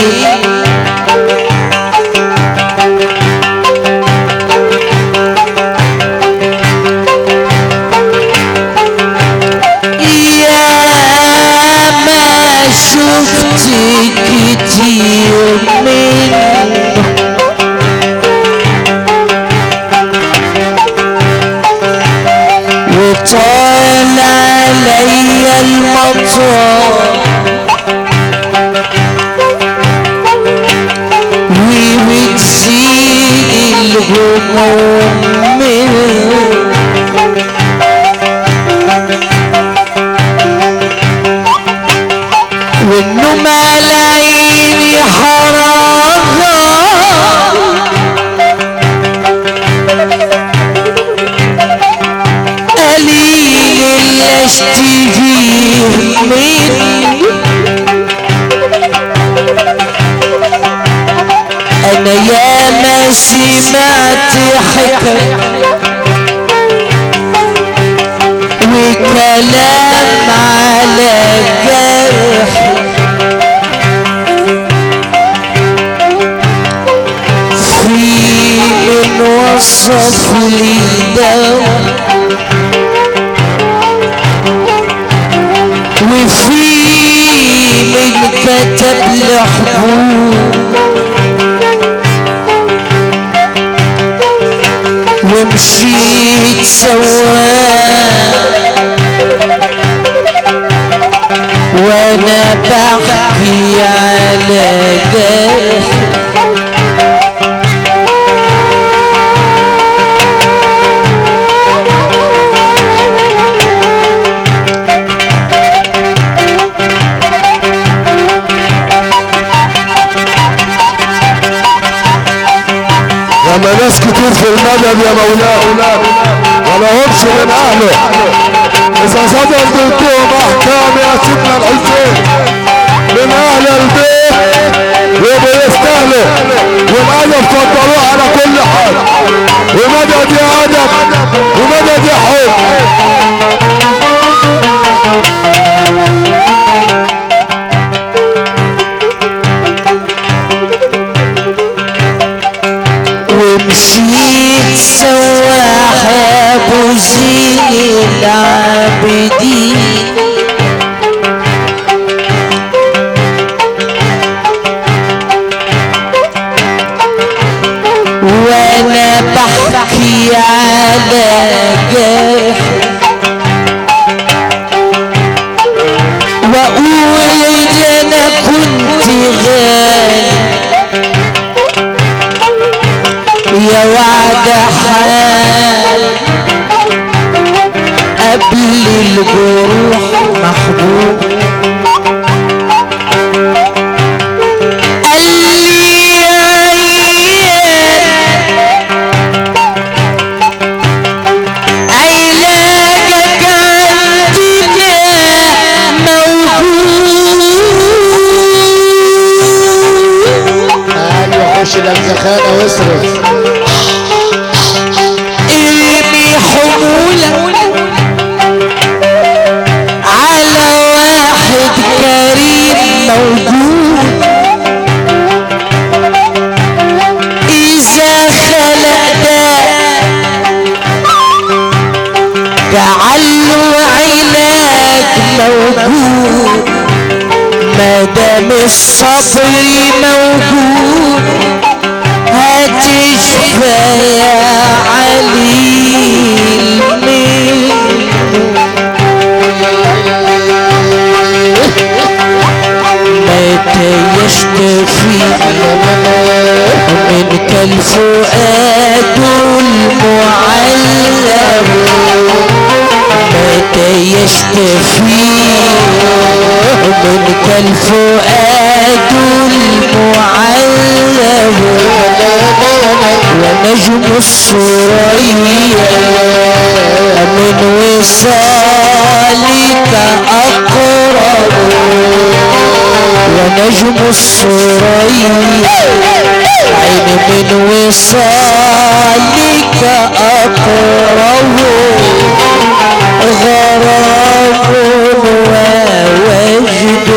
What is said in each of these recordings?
يا يا ما سمعت حكايه وكلام على جرح في من وصف وفي من كتب لي ومشيت سواك وانا بحكي على جرح لما ناس كتير في المدد يا مولاه ولا همش من أهله. إذا صدر ضدهم أحكام يا سيدنا الحسين. من أهل البيت وبيستاهلوا والادب فضلوه على كل حال. ومدد يا ادب ومدد يا حب. جرح واقول أنا كنت غالي يا وعد حال قبل الجروح محبوب الصبر موجود. هتشفى يا عليل متى يشتفي منك الفؤاد المعلم؟ يشتفي منك الفؤاد المعلم. ونجم السرية من وصالك أقرب. ونجم السرية من وصالك أقرب غرام ووجد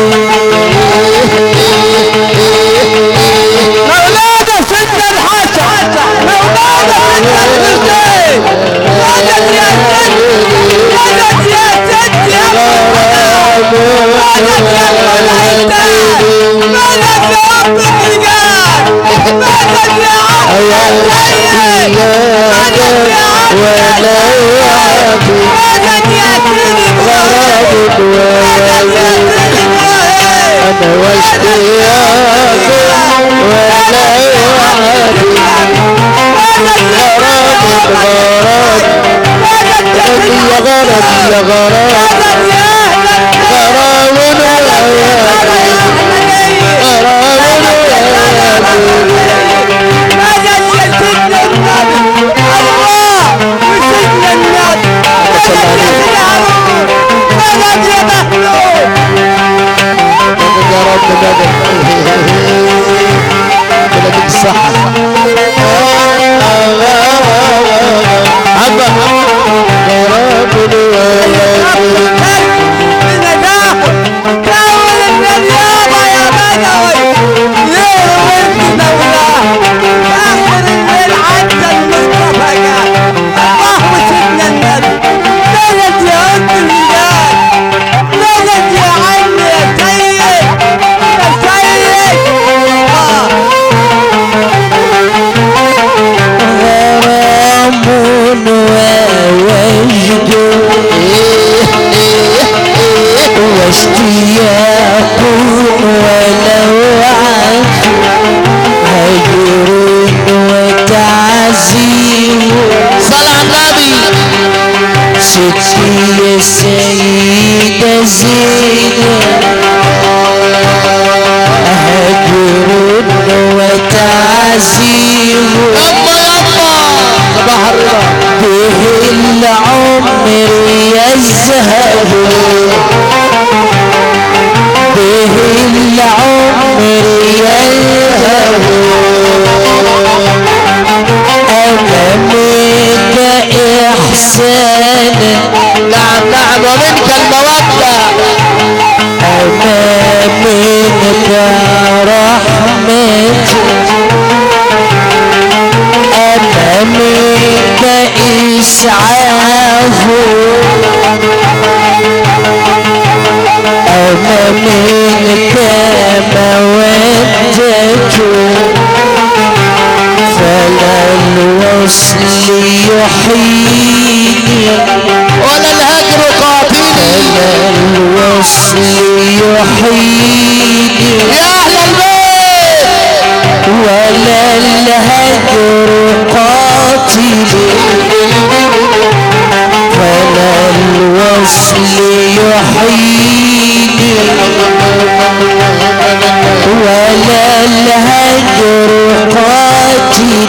الهجر قاتلي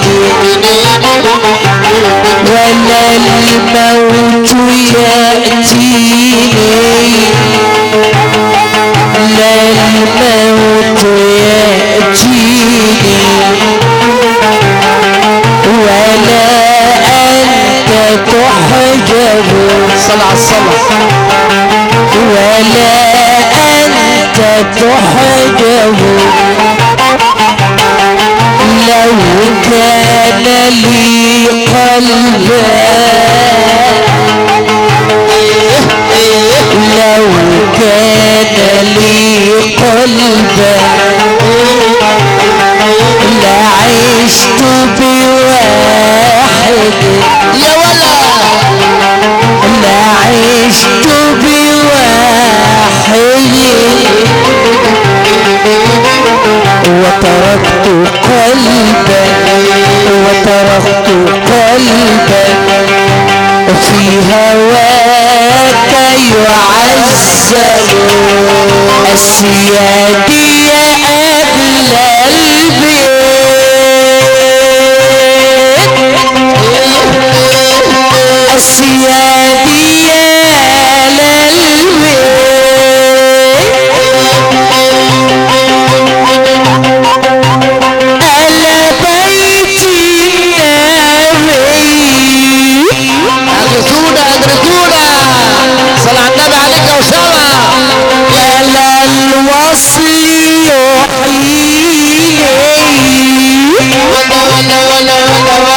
ولا الموت يأتي. لي قلبك لو كان لي قلبك لعشت يا لعشت وتركت قلبك وتركت قلبك في هواك يعذب أسيادي أهل البيت. أسيادي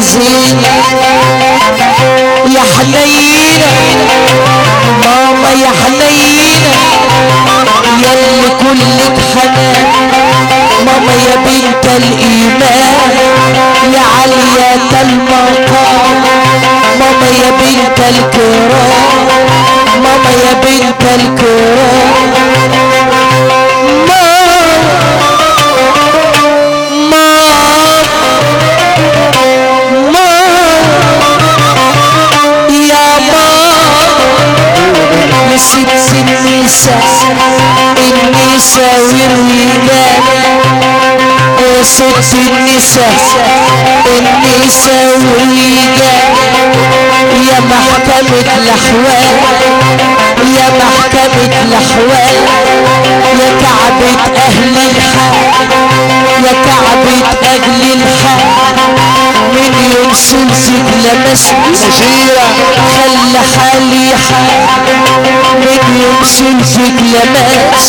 زينة يا حنينة. ماما يا حنينة. يلي كلك حنان ماما يا بنت الإيمان. يا عالية المقام ماما يا بنت الكرام. ماما يا بنت الكرام. ست النساء النساء والولاد يا ست النساء النساء والولاد يا محكمة الأحوال يا محكمة الأحوال يا كعبة أهل الحال يا كعبة أهل الحال يوم سلسك لمسني مشيرة خلى حالي حال سلسك لمس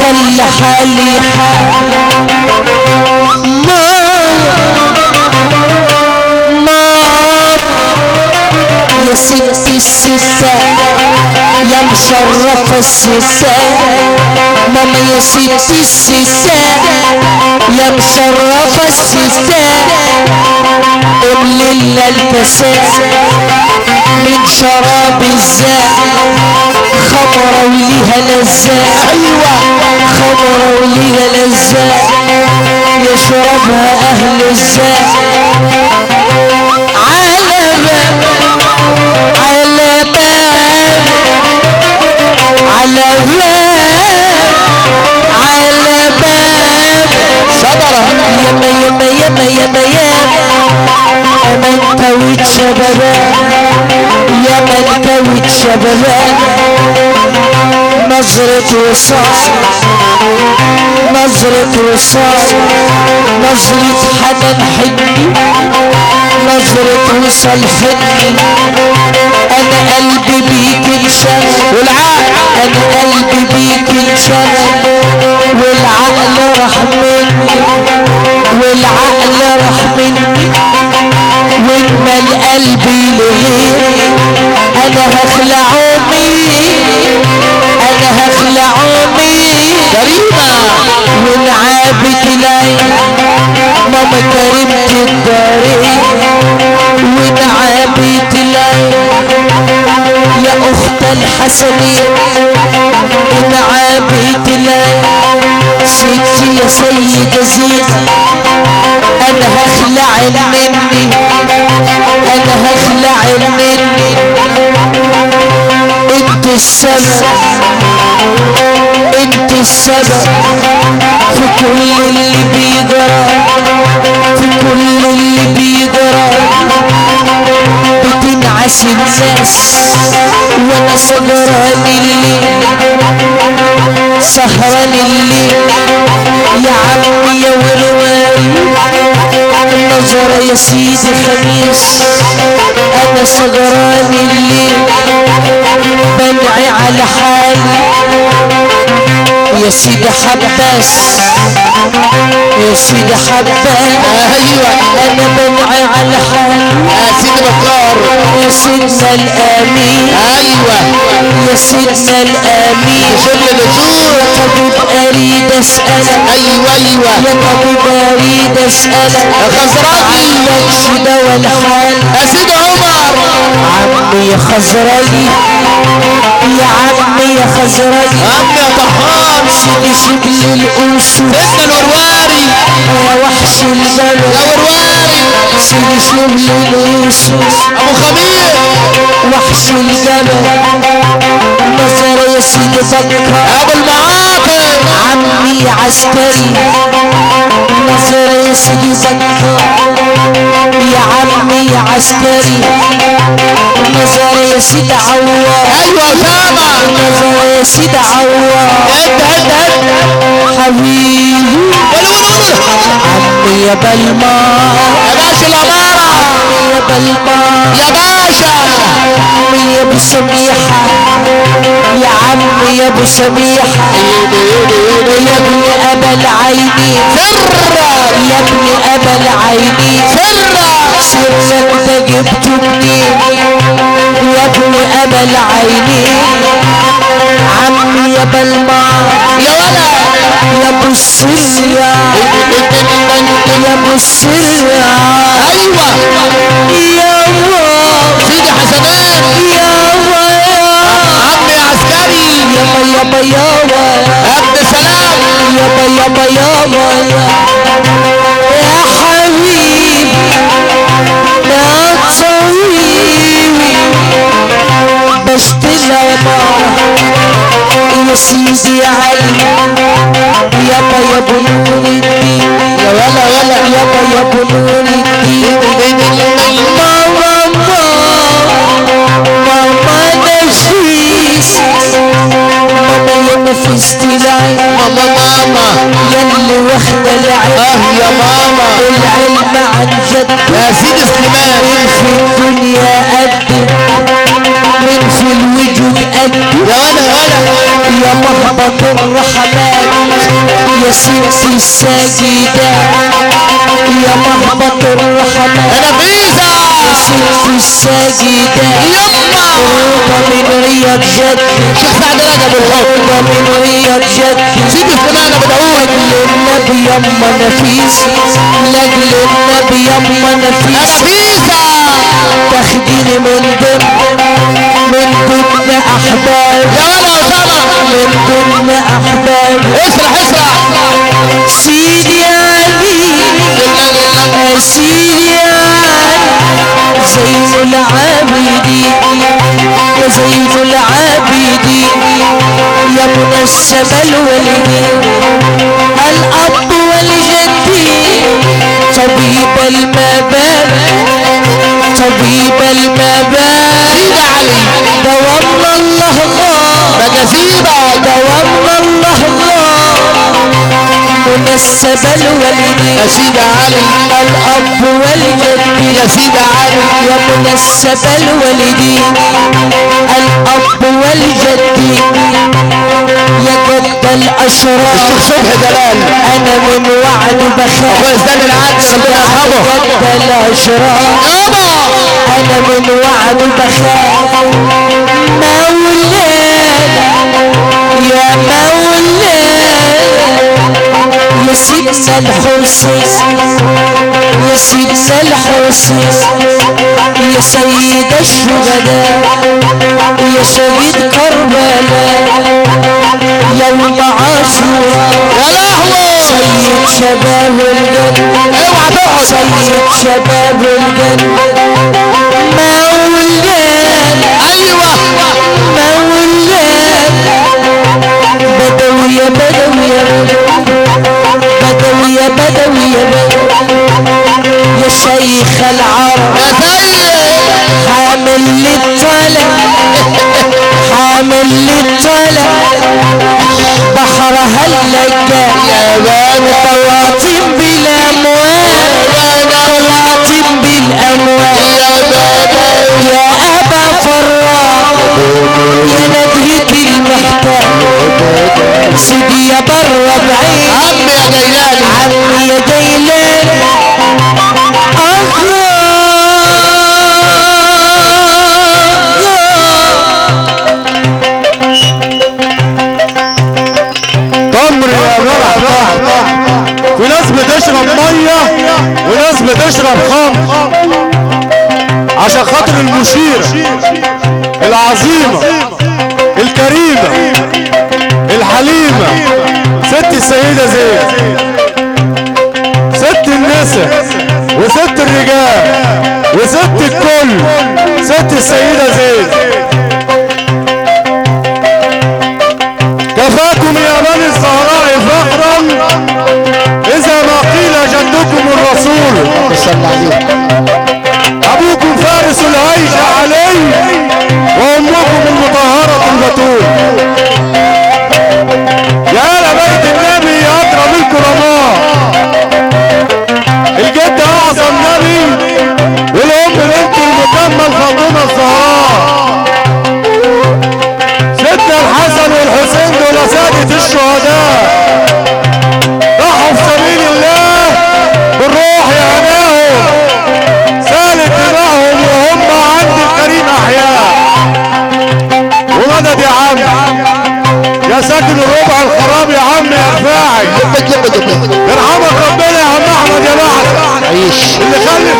خلى حالي حال ما ما يا ست يا مشرفة الستة ماما يا ست الستة يا مشرفة الستة قبل الكساء من شراب الزاء خمرة وليها لذات أيوه خمرة وليها لذات يشربها أهل الزاء شبابان يا ملكوة شبابان نظرة وصال نظرة وصال نظرة حنان حني نظرة وصال حني. أنا قلبي بيك انشان والعقل أنا قلبي بيك انشان والعقل راح مني والعقل راح مني. وانما قلبي لغيري أنا هخلع امي أنا هخلع امي كريمة ونعابت العين ماما كريمة الدارين ونعابت العين يا اخت الحسنين ونعابت العين ستي يا سيدة زينة أنا هخلع مني. أنا هخلع مني. انت السبب. انت السبب في كل اللي بيجرى في كل اللي بيجرى بتنعس الناس وأنا سهران الليل سهران الليل يا عمي يا ورواري النظرة يا سيدي خميس. أنا سهران الليل بنعي على حالي. يا سيدي حباس يا سيدي حباس أيوه. أنا بنعي على حالي يا سيدي بكار. يا سيدنا الأمين. أيوه. يا سيدنا الأمين. شغل نزول يا طبيب أريد اسالك أيوه أيوه. يا طبيب أريد اسالك يا خزرجي عندكش دوا الحال يا سيدي عمر. عمي يا خزرجي يا عمي يا خزرجي عم يا شبل الاسود سيدنا الورواري يا وحش يا البلد ورواري سيدي شبل الاسود ابو خميس وحش الجبل نظر يا سيدي بكر ابو المعاطي عمي عسكري سيدي بكر يا عمي عسكري سيدي عوار. أيوه نظر يا سيدي عوار. انت انت انت حبيبي عمي يا بلمار يا باشا الاماره عمي يا بلمار يا باشا. عمي يا أبو سميحة. يا عمي يا أبو سميحة. يا ابن ابا العينين سر يا ابن ابا العينين سر سرك ده جبته منين يا ابن ابا العينين عمي يا بلمار يا ولا يا ابو السرية يا ابو السرية أيوه ست الساجدة يا مهبط الرحمات يا نفيسة يا ست الساجدة يما روضة من رياض جد. شيخ سعد رجب الحب من رياض جد. سيدي سليمان أبو داوود لاجل النبي يما نفيس. لاجل النبي يما نفيس. نفيسة تاخديني من ضمن من ضمن أحباب. يا ولا أسامة. من ضمن أحباب. اسرح اسرح. سيدي علي سيدي علي زين العابدين يا زين العابدين يا ابن الشبل والهند الاب والجد طبيب المباب طبيب المباب سيدي علي دوام الله غار ده جزيرة دوام الله منسب الوالدين يا سيدي علي الأب والجد. يا سيدي علي يا منسب الوالدين الأب والجد. يا جد الأشرار. الشيخ صبحي دلال أنا من وعد بخاف إسلام العدل ربنا يرحمه جد الأشرار. يابا أنا من وعد بخاف سيدنا الحسين يا سيدنا الحسين يا سيد الشهداء. يا شهيد كربلاء. يوم عاشوراء سيد شباب الجنة. اوعى تقعد. سيد شباب الجنة. شيخ العرب. حامل للطلب حامل اللجان يا بابا طواطم بالاموال طواطم بالاموال يا بابا يا أبا فراغ يا ندهة المحتاج سيدي يا بر بعيد. عمي يا جيلاني عمي يا جيلان بتشرب مية وناس بتشرب خمر عشان خاطر المشيرة العظيمة الكريمة. الحليمة ست السيدة زينب. ست النساء وست الرجال وست الكل ست السيدة زينب كفاكم يا بني الزهراء فخرا إذا ما قيل جدكم الرسول. أبوكم فارس العيش علي وأمكم المطهرة البتول. يرحمك ربنا يا عم أحمد يا بعد عيش. اللي خلف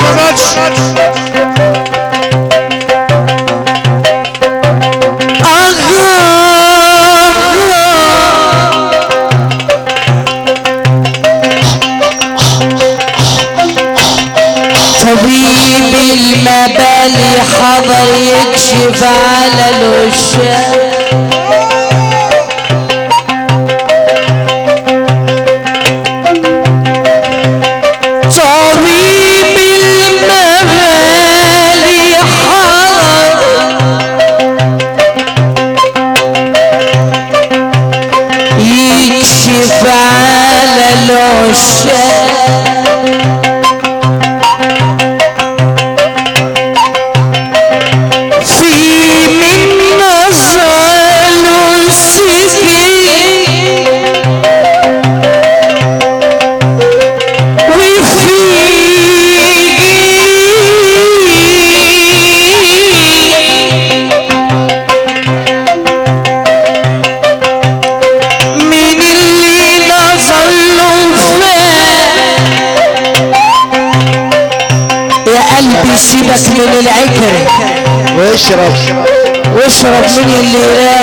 واشرب من اللي لا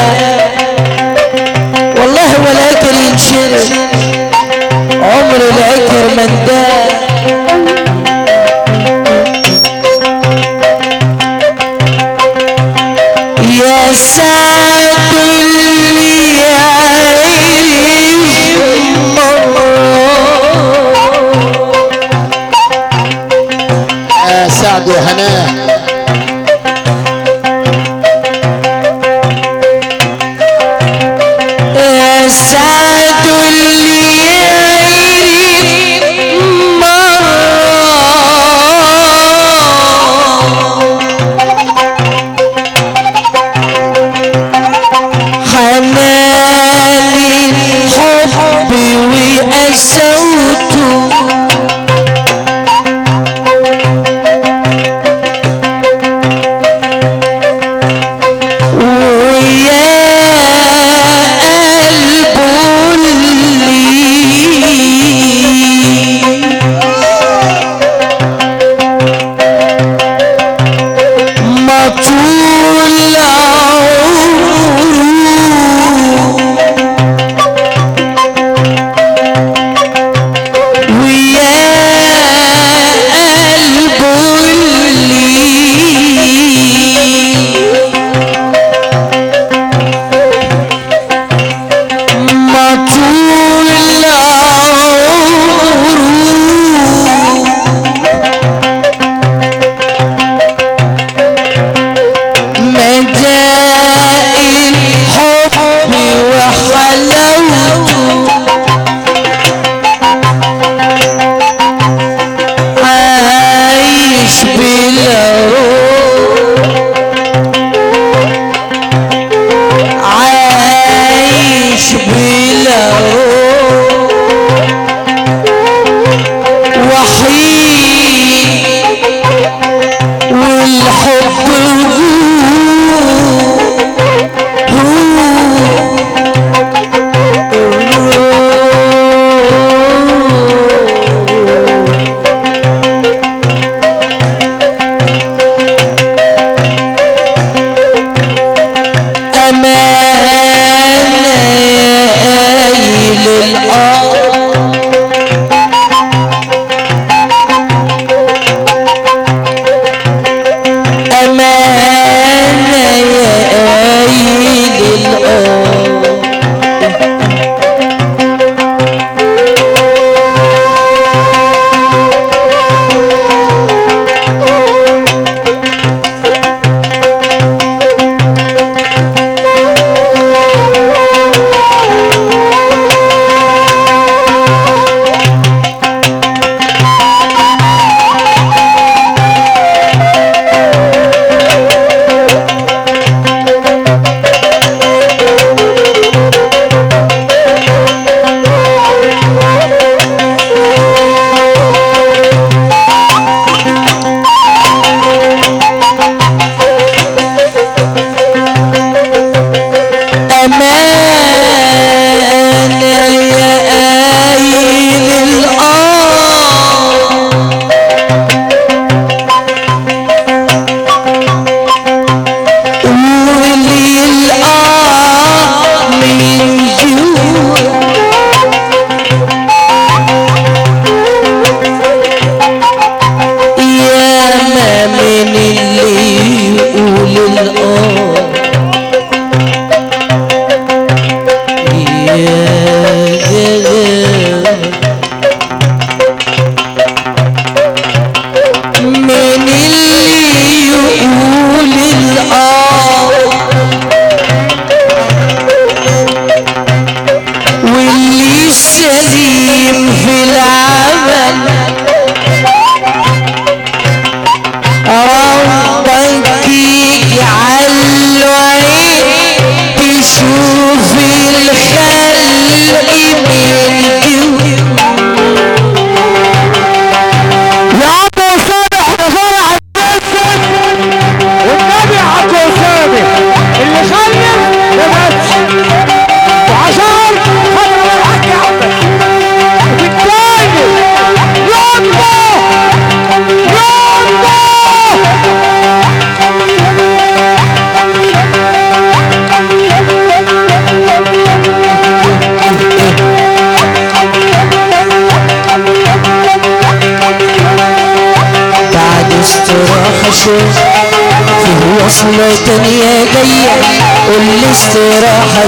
والله ولا اكل ينشرب عمر العكر من ده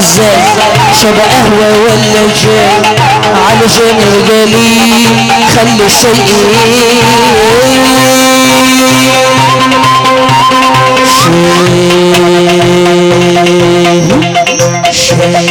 إزاي شرب قهوة ولا جاي على جنب جليل خلي الشيء شيء شيء